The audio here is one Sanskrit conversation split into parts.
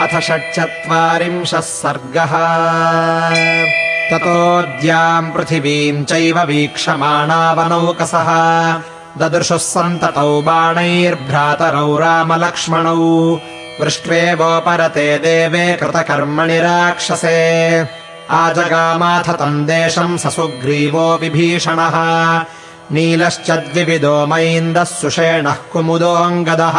अथ षट्चत्वारिंशः सर्गः। ततोऽद्याम् पृथिवीम् चैव वीक्षमाणावनौकसः। ददृशुः सन्ततौ बाणैर्भ्रातरौ रामलक्ष्मणौ। दृष्ट्वेवोपरते देवे कृतकर्मणि राक्षसे। आजगामाथ तम् देशम् स सुग्रीवो विभीषणः। नीलश्च द्विविदो मैन्दः सुषेणः कुमुदोऽङ्गदः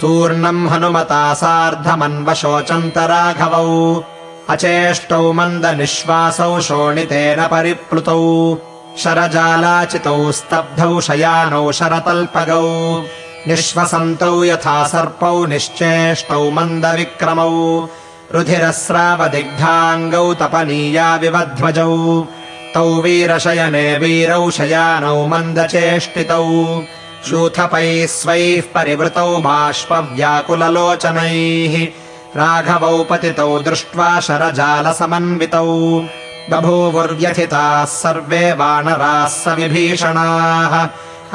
तूर्णम् हनुमता सार्धमन्वशोचन्त राघवौ अचेष्टौ मन्दनिःश्वासौ शोणितेन परिप्लुतौ। शरजालाचितौ स्तब्धौ शयानौ शरतल्पगौ। निःश्वसन्तौ यथा सर्पौ निश्चेष्टौ मन्दविक्रमौ। रुधिरस्रावदिग्धाङ्गौ तपनीया विवध्वजौ। तौ वीरशयने वीरौ शयानौ मन्दचेष्टितौ शूथपैः स्वैः परिवृतौ बाष्पव्याकुललोचनैः राघवौ पतितौ दृष्ट्वा शरजालसमन्वितौ। बभूवुर्व्यथिताः सर्वे वानराः स विभीषणाः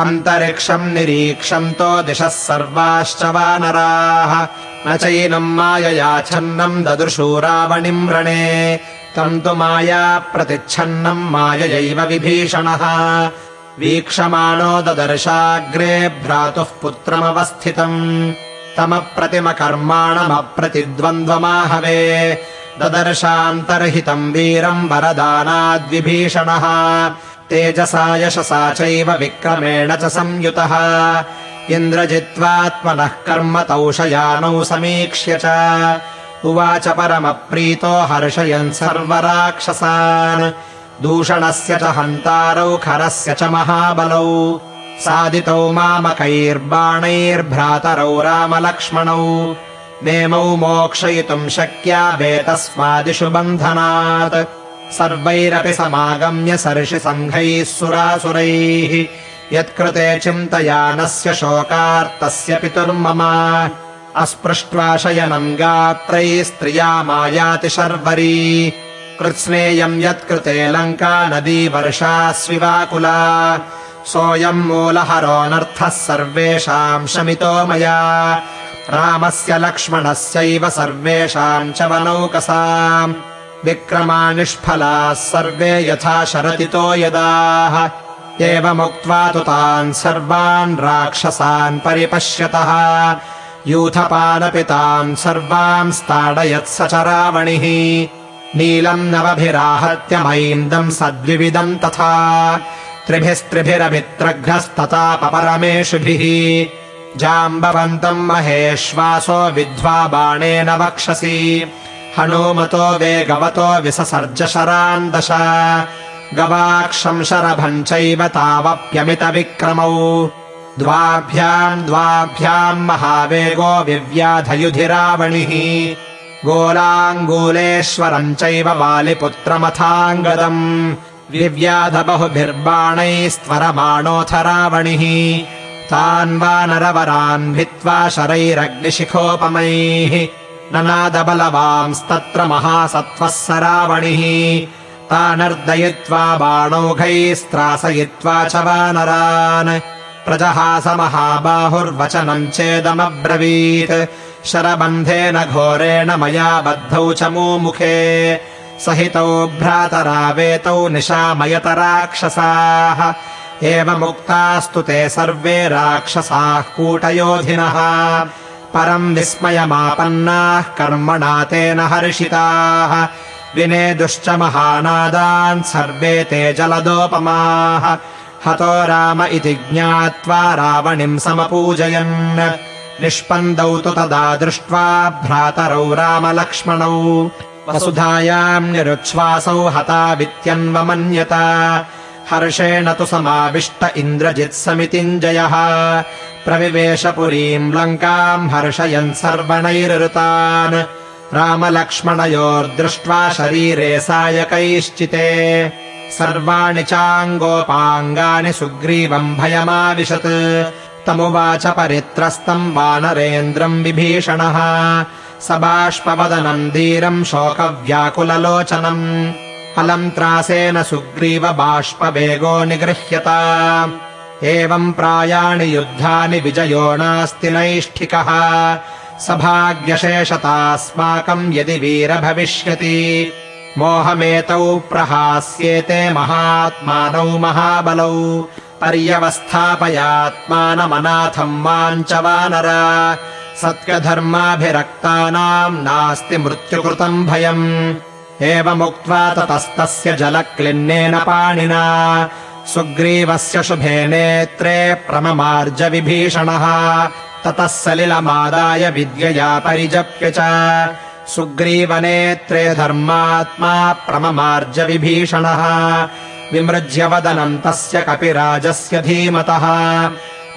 अन्तरिक्षम् निरीक्षन्तो दिशः सर्वाश्च वानराः। न चैनम् माययाच्छन्नम् ददृशू रावणिम् रणे तम् तु माया प्रतिच्छन्नम् माययैव विभीषणः वीक्षमाणो ददर्शाग्रे भ्रातुः पुत्रमवस्थितम्। तमप्रतिमकर्माणमप्रतिद्वन्द्वमाहवे। ददर्शान्तर्हितम् वीरम् वरदानाद्विभीषणः। तेजसा यशसा चैव विक्रमेण च संयुतः। इन्द्रजित्वात्मनः कर्म तौ शयानौ समीक्ष्य च। उवाच परमप्रीतो हर्षयन् सर्वराक्षसान् दूषणस्य च हन्तारौ खरस्य च महाबलौ। सादितौ मामकैर्बाणैर्भ्रातरौ रामलक्ष्मणौ। नेमौ मोक्षयितुम् शक्या वेतस्मादिषु बन्धनात्। सर्वैरपि समागम्य सर्षि सङ्घैः सुरासुरैः। यत्कृते चिन्तयानस्य शोकार्तस्य पितुर्मम। अस्पृष्ट्वा शयनम् गात्रैः स्त्रिया मायाति शर्वरी कृत्स्नेयम् यत्कृते लङ्का नदी वर्षास्विवाकुला सोऽयम् मूलहरोऽनर्थः सर्वेषाम् शमितो मया। रामस्य लक्ष्मणस्यैव सर्वेषाम् च वनौकसाम्। विक्रमा निष्फलाः सर्वे यथा शरदितो यदाः। एवमुक्त्वा तु तान् सर्वान् राक्षसान् परिपश्यतः। यूथपानपि तान् सर्वान् स्ताडयत्स च रावणिः नीलम् नवभिराहत्य मैन्दम् सद्विविदम् तथा। त्रिभिस्त्रिभिरमित्रघ्नस्ततापरमेषुभिः जाम्बवन्तम् महेश्वासो विद्ध्वा बाणेन वक्षसि। हनूमतो वेगवतो विससर्ज शरान् दश। गवाक्षम् शरभम् चैव तावप्यमितविक्रमौ। द्वाभ्याम् द्वाभ्याम् महावेगो विव्याधयुधिरावणिः गोलाङ्गूलेश्वरम् चैव वालिपुत्रमथाङ्गदम् विव्याध बहुभिर्बाणैस्त्वरमाणोऽथ रावणिः। तान् वानरवरान् भित्त्वा शरैरग्निशिखोपमैः। ननादबलवांस्तत्र महासत्त्वः स रावणिः। तानर्दयित्वा बाणौघैस्त्रासयित्वा च वानरान् प्रजहास महाबाहुर्वचनम् चेदमब्रवीत् शरबन्धेन घोरेण मया बद्धौ च मुमुखे। सहितौ भ्रातरावेतौ निशामयत राक्षसाः एवमुक्तास्तु ते सर्वे राक्षसाः कूटयोधिनः। परम् विस्मयमापन्नाः कर्मणा तेन हर्षिताः। विनेदुश्च महानादान् सर्वे ते जलदोपमाः। हतो राम इति ज्ञात्वा रावणिम् समपूजयन् निष्पन्दौ तु तदा दृष्ट्वा भ्रातरौ रामलक्ष्मणौ। वसुधायाम् निरुच्छ्वासौ हता वित्यन्वमन्यत हर्षेण तु समाविष्ट इन्द्रजित्समितिञ्जयः। प्रविवेश पुरीम् लङ्काम् हर्षयन् सर्वणैरृतान् रामलक्ष्मणयोर्दृष्ट्वा शरीरे सायकैश्चिते। सर्वाणि चाङ्गोपाङ्गानि सुग्रीवम् भयमाविशत् तमुवाच परित्रस्तम् वानरेन्द्रम् विभीषणः। स बाष्पवदनम् धीरम् शोकव्याकुललोचनम्। अलम् त्रासेन सुग्रीव बाष्पवेगो निगृह्यत। एवम् प्रायाणि युद्धानि विजयो नास्ति नैष्ठिकः। सभाग्यशेषतास्माकम् यदि वीर भविष्यति। मोहमेतौ प्रहास्येते महात्मानौ महाबलौ पर्यवस्थापयात्मानमनाथम् माम् च वानर सत्यधर्माभिरक्तानाम् नास्ति मृत्युकृतम् भयम्। एवमुक्त्वा ततस्तस्य जलक्लिन्नेन पाणिना। सुग्रीवस्य शुभे नेत्रे प्रममार्ज विभीषणः ततः सलिलमादाय विद्यया परिजप्य च। सुग्रीवनेत्रे धर्मात्मा प्रममार्ज विभीषणः विमृज्य वदनम् तस्य कपिराजस्य धीमतः।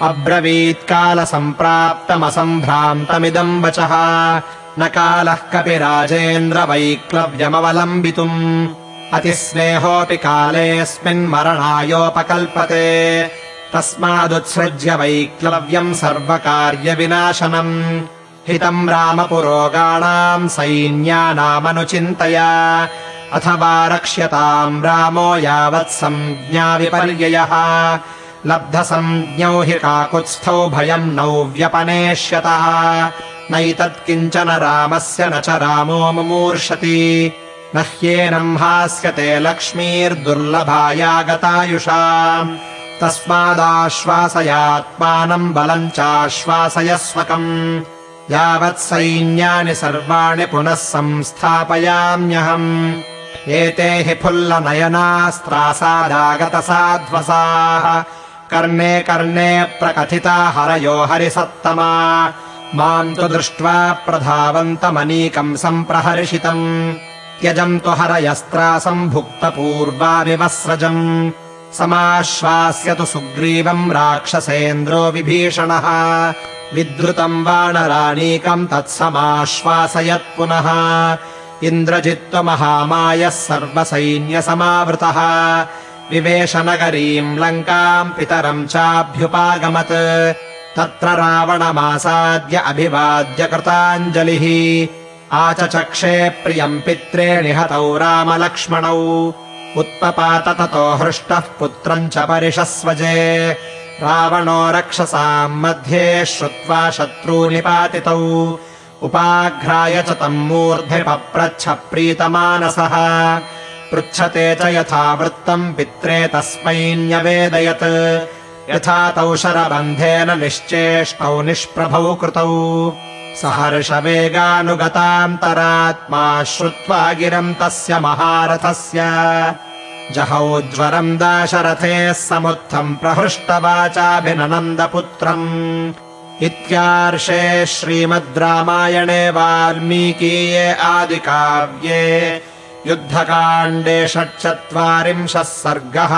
अब्रवीत्कालसम्प्राप्तमसम्भ्रान्तमिदम् वचः। न कालः कपिराजेन्द्रवैक्लव्यमवलम्बितुम्। अतिस्नेहोऽपि कालेऽस्मिन्मरणायोपकल्पते तस्मादुत्सृज्य वैक्लव्यम् सर्वकार्यविनाशनम्। हितम् रामपुरोगाणाम् सैन्यानामनुचिन्तय अथवा रक्ष्यताम् रामो यावत् सञ्ज्ञाविपर्ययः लब्धसञ्ज्ञौ हि काकुत्स्थौ भयम् नौ व्यपनेष्यतः। नैतत् किञ्चन रामस्य न च रामो मुमूर्षति। न ह्येनम् हास्यते लक्ष्मीर्दुर्लभायागतायुषा तस्मादाश्वासयात्मानम् बलम् चाश्वासयस्वकम्। यावत् सैन्यानि सर्वाणि पुनः संस्थापयाम्यहम् एते हि फुल्लनयनास्त्रासादागतसाध्वसाः। कर्णे कर्णे प्रकथिता हरयो हरिसत्तमा। माम् तु दृष्ट्वा प्रधावन्तमनीकम् सम्प्रहर्षितम्। त्यजन्तु हरयस्त्रासम् भुक्तपूर्वा विवस्रजम् समाश्वास्यतु सुग्रीवम् राक्षसेन्द्रो विभीषणः। विद्रुतम् वाणराणीकम् तत्समाश्वासयत् पुनः इन्द्रजित्त्वमहामायः सर्वसैन्यसमावृतः। विवेशनगरीम् लङ्काम् पितरम् चाभ्युपागमत्। तत्र रावणमासाद्य अभिवाद्य कृताञ्जलिः। आचचक्षे प्रियम् पित्रे निहतौ रामलक्ष्मणौ। उत्पपात ततो हृष्टः पुत्रम् च परिषस्वजे। रावणो रक्षसाम् मध्ये श्रुत्वा शत्रूनिपातितौ उपाघ्राय च तम् पप्रच्छ प्रीतमानसः। पृच्छते च यथा वृत्तम् पित्रे तस्मै न्यवेदयत्। यथा तौ शरबन्धेन निश्चेष्टौ निष्प्रभौ कृतौ। सहर्षवेगानुगतान्तरात्मा श्रुत्वा गिरम् तस्य महारथस्य। जहौज्वरम् दाशरथेः समुत्थम् प्रहृष्टवाचाभिननन्दपुत्रम् इत्यार्षे श्रीमद् रामायणे वाल्मीकीये आदिकाव्ये युद्धकाण्डे षट्चत्वारिंशः सर्गः